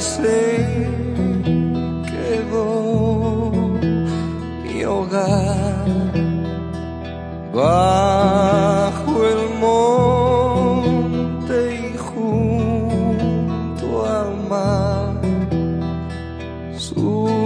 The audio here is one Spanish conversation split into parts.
se quedó mi hogar bajo el monte y junto al mar. Su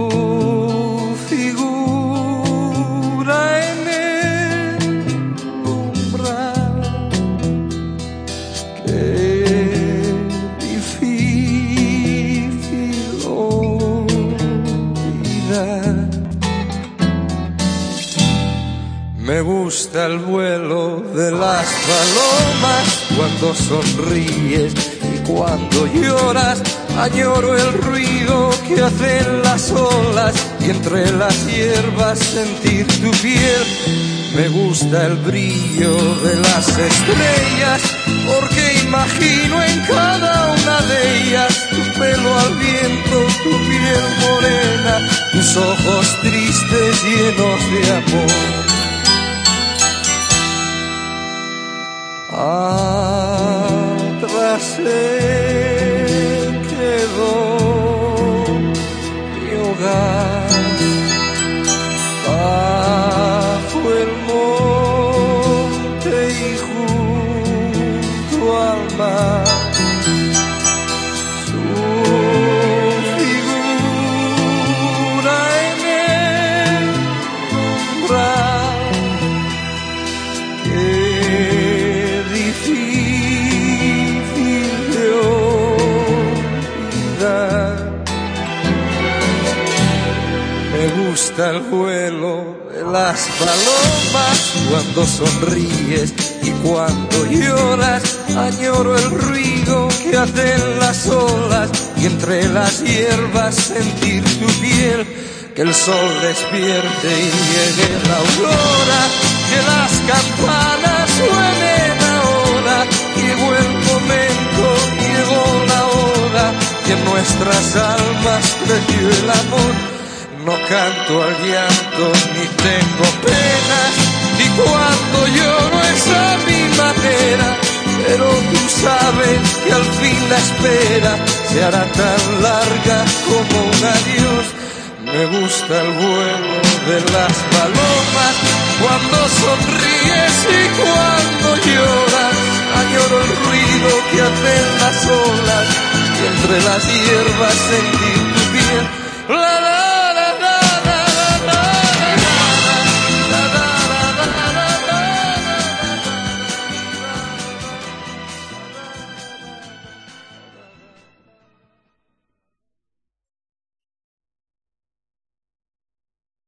Me gusta el vuelo de las palomas cuando sonríes y cuando lloras. Añoro el ruido que hacen las olas y entre las hierbas sentir tu piel. Me gusta el brillo de las estrellas porque imagino en cada una de ellas tu pelo al viento, tu piel morena, tus ojos tristes llenos de amor. Se quedó mi hogar bajo el monte y junto al mar. Gusta el vuelo de las palomas cuando sonríes y cuando lloras. Añoro el ruido que hacen las olas y entre las hierbas sentir tu piel. Que el sol despierte y llegue la aurora, que las campanas suenen ahora. Llegó el momento, llegó la hora, que nuestras almas. No canto al llanto ni tengo penas, y cuando lloro es a mi manera. Pero tú sabes que al fin la espera se hará tan larga como un adiós. Me gusta el vuelo de las palomas cuando sonríes y cuando lloras. Añoro el ruido que hacen las olas y entre las hierbas sentir